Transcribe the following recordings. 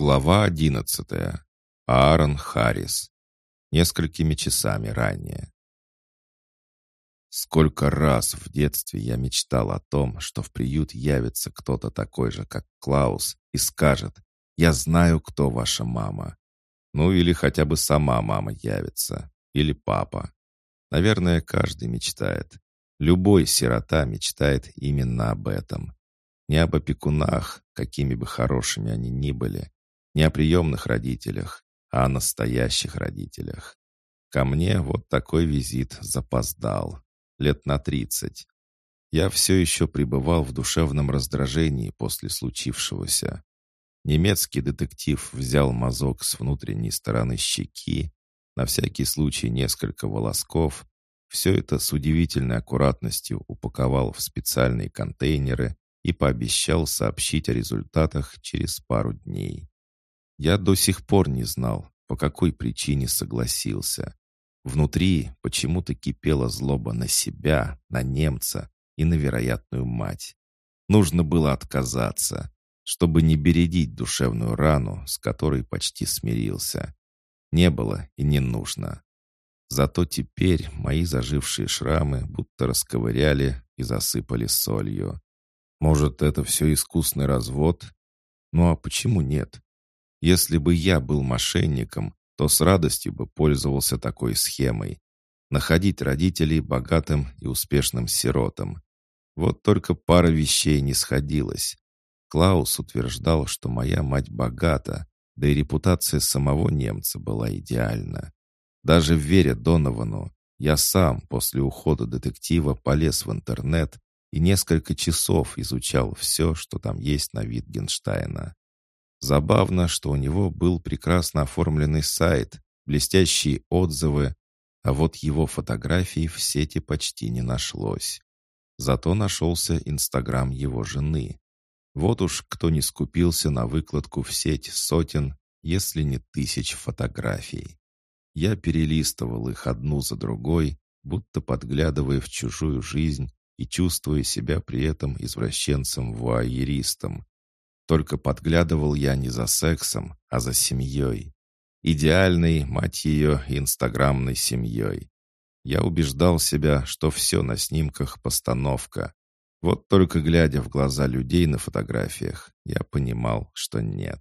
Глава одиннадцатая. Аарон Харрис. Несколькими часами ранее. Сколько раз в детстве я мечтал о том, что в приют явится кто-то такой же, как Клаус, и скажет «Я знаю, кто ваша мама». Ну или хотя бы сама мама явится. Или папа. Наверное, каждый мечтает. Любой сирота мечтает именно об этом. Не об опекунах, какими бы хорошими они ни были, не о приемных родителях, а о настоящих родителях. Ко мне вот такой визит запоздал. Лет на тридцать. Я все еще пребывал в душевном раздражении после случившегося. Немецкий детектив взял мазок с внутренней стороны щеки, на всякий случай несколько волосков, все это с удивительной аккуратностью упаковал в специальные контейнеры и пообещал сообщить о результатах через пару дней. Я до сих пор не знал, по какой причине согласился. Внутри почему-то кипела злоба на себя, на немца и на вероятную мать. Нужно было отказаться, чтобы не бередить душевную рану, с которой почти смирился. Не было и не нужно. Зато теперь мои зажившие шрамы будто расковыряли и засыпали солью. Может, это все искусный развод? Ну а почему нет? Если бы я был мошенником, то с радостью бы пользовался такой схемой. Находить родителей богатым и успешным сиротам. Вот только пара вещей не сходилась. Клаус утверждал, что моя мать богата, да и репутация самого немца была идеальна. Даже в вере Доновану, я сам после ухода детектива полез в интернет и несколько часов изучал все, что там есть на Витгенштейна. Забавно, что у него был прекрасно оформленный сайт, блестящие отзывы, а вот его фотографий в сети почти не нашлось. Зато нашелся Инстаграм его жены. Вот уж кто не скупился на выкладку в сеть сотен, если не тысяч фотографий. Я перелистывал их одну за другой, будто подглядывая в чужую жизнь и чувствуя себя при этом извращенцем-вуайеристом, только подглядывал я не за сексом, а за семьей. Идеальной, мать ее, инстаграмной семьей. Я убеждал себя, что все на снимках постановка. Вот только глядя в глаза людей на фотографиях, я понимал, что нет.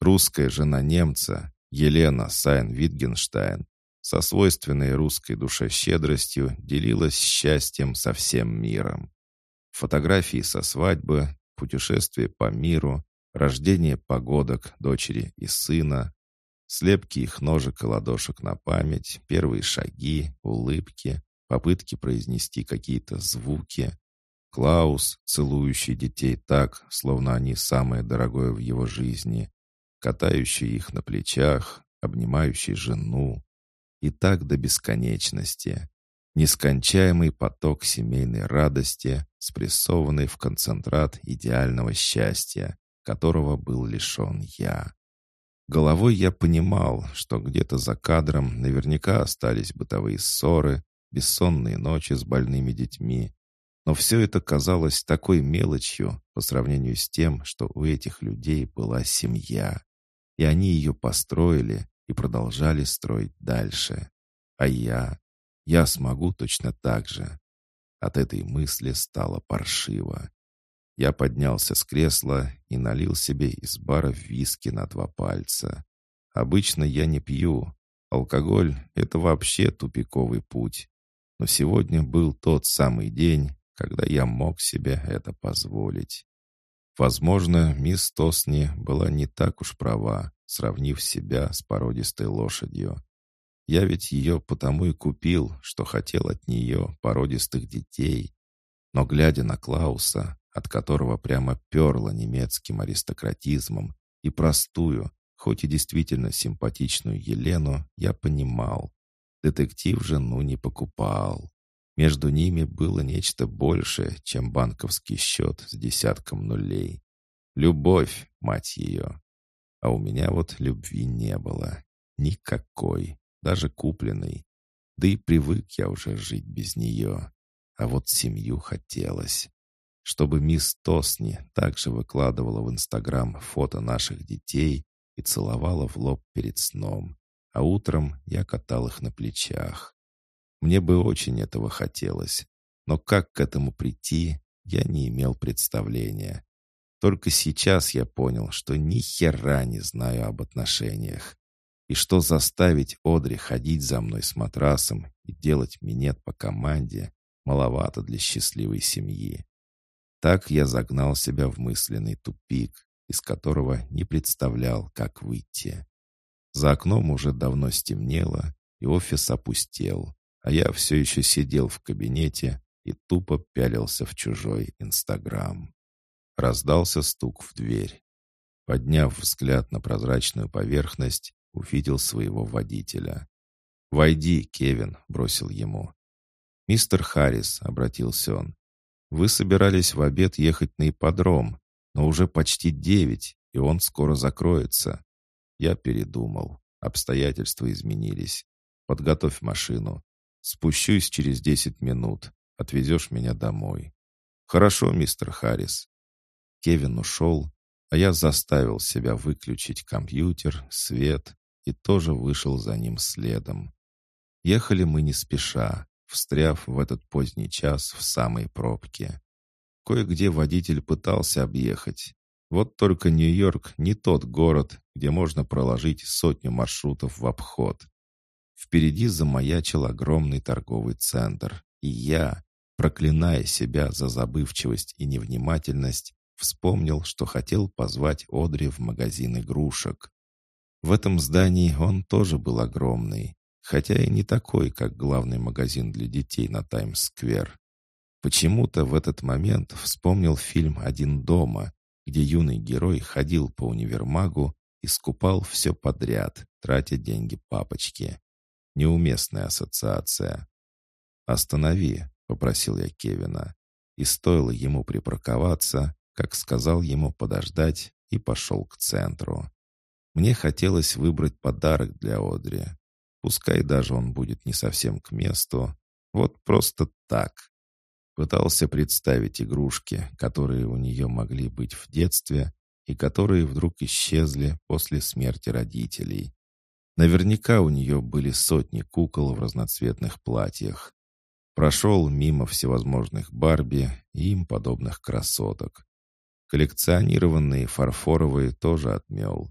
Русская жена немца, Елена Сайн-Витгенштайн, со свойственной русской души щедростью делилась счастьем со всем миром. Фотографии со свадьбы, путешествие по миру, рождение погодок дочери и сына, слепки их ножек и ладошек на память, первые шаги, улыбки, попытки произнести какие-то звуки. Клаус, целующий детей так, словно они самое дорогое в его жизни, катающий их на плечах, обнимающий жену. И так до бесконечности. Нескончаемый поток семейной радости, спрессованный в концентрат идеального счастья, которого был лишен я. Головой я понимал, что где-то за кадром наверняка остались бытовые ссоры, бессонные ночи с больными детьми, но все это казалось такой мелочью по сравнению с тем, что у этих людей была семья, и они ее построили и продолжали строить дальше. А я... Я смогу точно так же. От этой мысли стало паршиво. Я поднялся с кресла и налил себе из бара виски на два пальца. Обычно я не пью. Алкоголь — это вообще тупиковый путь. Но сегодня был тот самый день, когда я мог себе это позволить. Возможно, мисс Тосни была не так уж права, сравнив себя с породистой лошадью. Я ведь ее потому и купил, что хотел от нее породистых детей. Но глядя на Клауса, от которого прямо перло немецким аристократизмом, и простую, хоть и действительно симпатичную Елену, я понимал. Детектив жену не покупал. Между ними было нечто большее, чем банковский счет с десятком нулей. Любовь, мать ее. А у меня вот любви не было. Никакой даже купленный. Да и привык я уже жить без нее. А вот семью хотелось. Чтобы мисс Тосни также выкладывала в Инстаграм фото наших детей и целовала в лоб перед сном, а утром я катал их на плечах. Мне бы очень этого хотелось, но как к этому прийти, я не имел представления. Только сейчас я понял, что ни хера не знаю об отношениях. И что заставить Одри ходить за мной с матрасом и делать минет по команде маловато для счастливой семьи. Так я загнал себя в мысленный тупик, из которого не представлял, как выйти. За окном уже давно стемнело, и офис опустел, а я все еще сидел в кабинете и тупо пялился в чужой Инстаграм. Раздался стук в дверь. Подняв взгляд на прозрачную поверхность, увидел своего водителя. «Войди, Кевин», — бросил ему. «Мистер Харрис», — обратился он, — «вы собирались в обед ехать на ипподром, но уже почти девять, и он скоро закроется». Я передумал. Обстоятельства изменились. Подготовь машину. Спущусь через десять минут. Отвезешь меня домой. Хорошо, мистер Харрис. Кевин ушел, а я заставил себя выключить компьютер, свет и тоже вышел за ним следом. Ехали мы не спеша, встряв в этот поздний час в самой пробке. Кое-где водитель пытался объехать. Вот только Нью-Йорк не тот город, где можно проложить сотню маршрутов в обход. Впереди замаячил огромный торговый центр, и я, проклиная себя за забывчивость и невнимательность, Вспомнил, что хотел позвать Одри в магазин игрушек. В этом здании он тоже был огромный, хотя и не такой, как главный магазин для детей на Таймс-сквер. Почему-то в этот момент вспомнил фильм «Один дома», где юный герой ходил по универмагу и скупал все подряд, тратя деньги папочки. Неуместная ассоциация. «Останови», — попросил я Кевина. И стоило ему припарковаться, как сказал ему подождать, и пошел к центру. Мне хотелось выбрать подарок для Одри. Пускай даже он будет не совсем к месту. Вот просто так. Пытался представить игрушки, которые у нее могли быть в детстве и которые вдруг исчезли после смерти родителей. Наверняка у нее были сотни кукол в разноцветных платьях. Прошел мимо всевозможных Барби и им подобных красоток. Коллекционированные фарфоровые тоже отмел.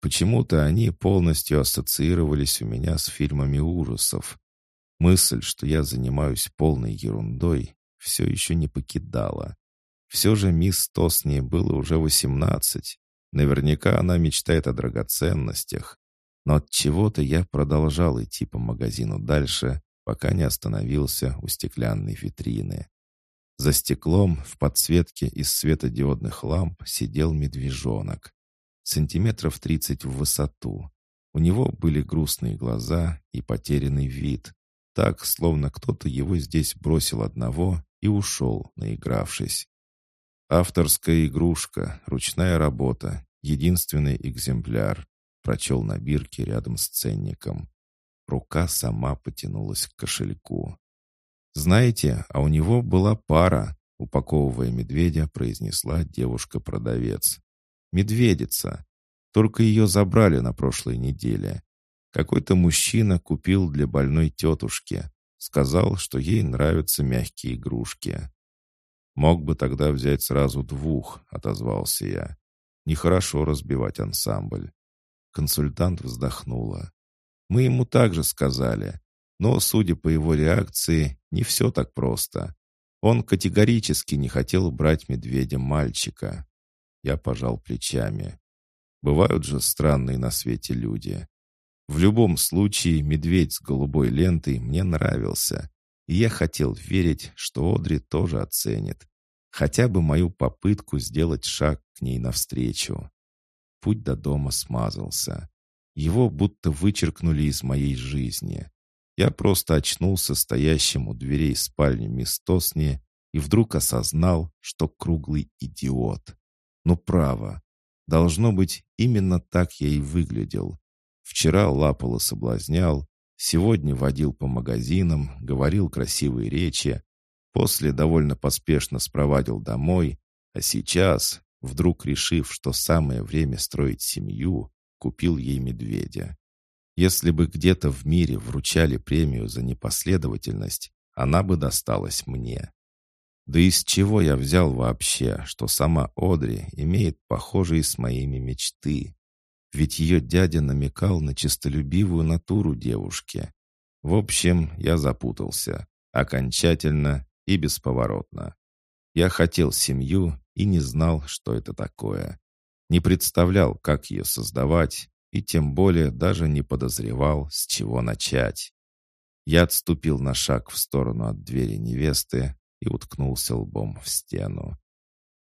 Почему-то они полностью ассоциировались у меня с фильмами ужасов. Мысль, что я занимаюсь полной ерундой, все еще не покидала. Все же мисс Тосни было уже восемнадцать. Наверняка она мечтает о драгоценностях. Но от чего-то я продолжал идти по магазину дальше, пока не остановился у стеклянной витрины. За стеклом в подсветке из светодиодных ламп сидел медвежонок. Сантиметров тридцать в высоту. У него были грустные глаза и потерянный вид. Так, словно кто-то его здесь бросил одного и ушел, наигравшись. «Авторская игрушка, ручная работа, единственный экземпляр», прочел на бирке рядом с ценником. Рука сама потянулась к кошельку. «Знаете, а у него была пара», — упаковывая медведя, произнесла девушка-продавец. «Медведица. Только ее забрали на прошлой неделе. Какой-то мужчина купил для больной тетушки. Сказал, что ей нравятся мягкие игрушки». «Мог бы тогда взять сразу двух», — отозвался я. «Нехорошо разбивать ансамбль». Консультант вздохнула. «Мы ему также сказали. Но, судя по его реакции, не все так просто. Он категорически не хотел брать медведя-мальчика. Я пожал плечами. Бывают же странные на свете люди. В любом случае, медведь с голубой лентой мне нравился, и я хотел верить, что Одри тоже оценит. Хотя бы мою попытку сделать шаг к ней навстречу. Путь до дома смазался. Его будто вычеркнули из моей жизни. Я просто очнулся стоящим у дверей спальни мисс Тосни и вдруг осознал, что круглый идиот. Но право. Должно быть, именно так я и выглядел. Вчера лапал и соблазнял, сегодня водил по магазинам, говорил красивые речи, после довольно поспешно спровадил домой, а сейчас, вдруг решив, что самое время строить семью, купил ей медведя. Если бы где-то в мире вручали премию за непоследовательность, она бы досталась мне. Да из чего я взял вообще, что сама Одри имеет похожие с моими мечты? Ведь ее дядя намекал на честолюбивую натуру девушки. В общем, я запутался. Окончательно и бесповоротно. Я хотел семью и не знал, что это такое. Не представлял, как ее создавать, и тем более даже не подозревал, с чего начать. Я отступил на шаг в сторону от двери невесты и уткнулся лбом в стену.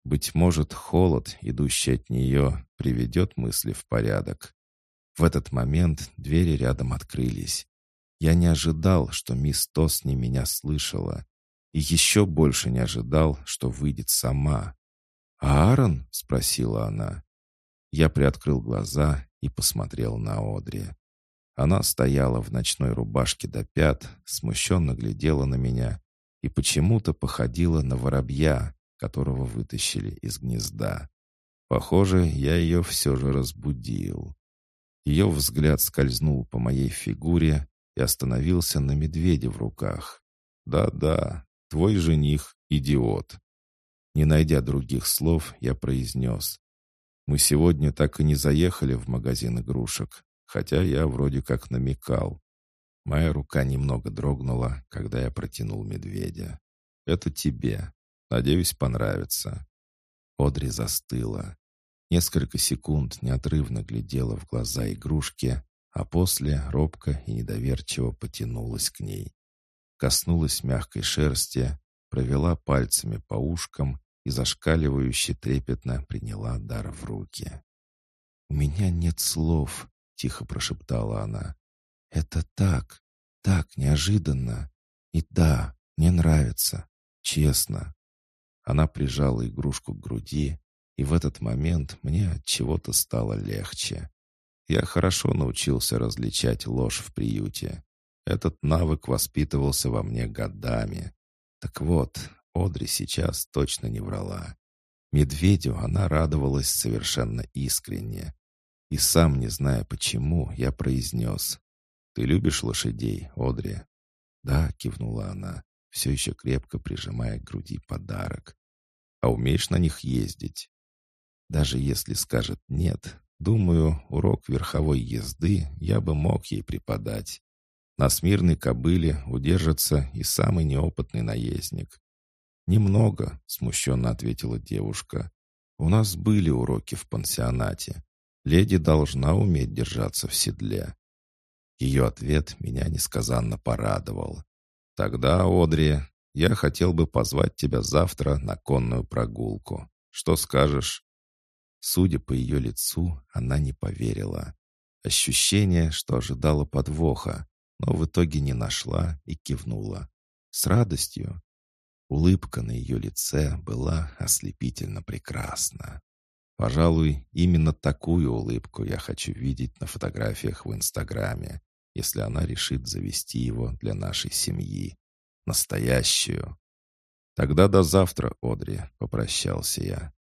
Быть может, холод, идущий от нее, приведет мысли в порядок. В этот момент двери рядом открылись. Я не ожидал, что мисс Тосни меня слышала. И еще больше не ожидал, что выйдет сама. «Аарон?» — спросила она. Я приоткрыл глаза и посмотрел на Одри. Она стояла в ночной рубашке до пят, смущенно глядела на меня и почему-то походила на воробья, которого вытащили из гнезда. Похоже, я ее все же разбудил. Ее взгляд скользнул по моей фигуре и остановился на медведе в руках. «Да-да, твой жених — идиот». Не найдя других слов, я произнес. «Мы сегодня так и не заехали в магазин игрушек, хотя я вроде как намекал. Моя рука немного дрогнула, когда я протянул медведя. «Это тебе. Надеюсь, понравится». Одри застыла. Несколько секунд неотрывно глядела в глаза игрушки, а после робко и недоверчиво потянулась к ней. Коснулась мягкой шерсти, провела пальцами по ушкам и зашкаливающе трепетно приняла дар в руки. «У меня нет слов», — тихо прошептала она. Это так, так неожиданно. И да, мне нравится. Честно. Она прижала игрушку к груди, и в этот момент мне от чего-то стало легче. Я хорошо научился различать ложь в приюте. Этот навык воспитывался во мне годами. Так вот, Одри сейчас точно не врала. Медведю она радовалась совершенно искренне. И сам, не зная почему, я произнес «Ты любишь лошадей, Одри?» «Да», — кивнула она, все еще крепко прижимая к груди подарок. «А умеешь на них ездить?» Даже если скажет «нет», думаю, урок верховой езды я бы мог ей преподать. На смирной кобыле удержится и самый неопытный наездник. «Немного», — смущенно ответила девушка. «У нас были уроки в пансионате. Леди должна уметь держаться в седле. Ее ответ меня несказанно порадовал. «Тогда, Одри, я хотел бы позвать тебя завтра на конную прогулку. Что скажешь?» Судя по ее лицу, она не поверила. Ощущение, что ожидала подвоха, но в итоге не нашла и кивнула. С радостью. Улыбка на ее лице была ослепительно прекрасна. Пожалуй, именно такую улыбку я хочу видеть на фотографиях в Инстаграме если она решит завести его для нашей семьи. Настоящую. Тогда до завтра, Одри, попрощался я.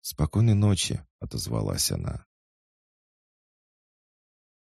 Спокойной ночи, отозвалась она.